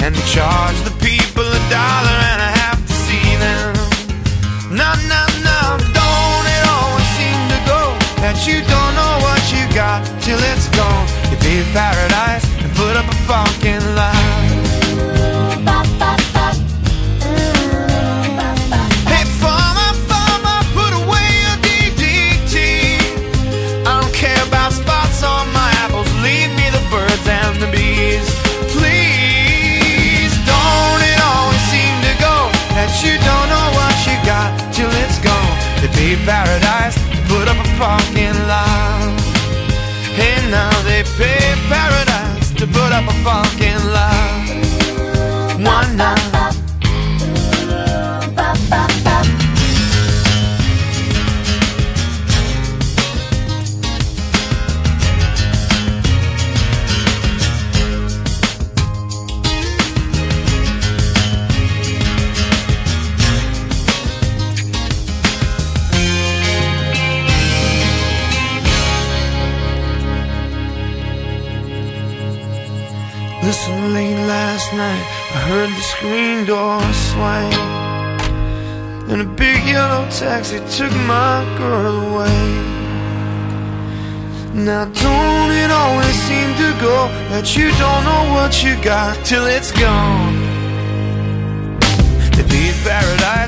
And they charged the people a dollar and a half to see them. No, no, no, don't it always seem to go that you don't know what you got till it's gone? You pay paradise and put up a fucking lie. Paradise, put up a fucking lie. Hey, now they pay paradise to put up a fucking lie. Listen, late last night, I heard the screen door swing. And a big yellow taxi took my girl away. Now, don't it always seem to go that you don't know what you got till it's gone? To be paradise,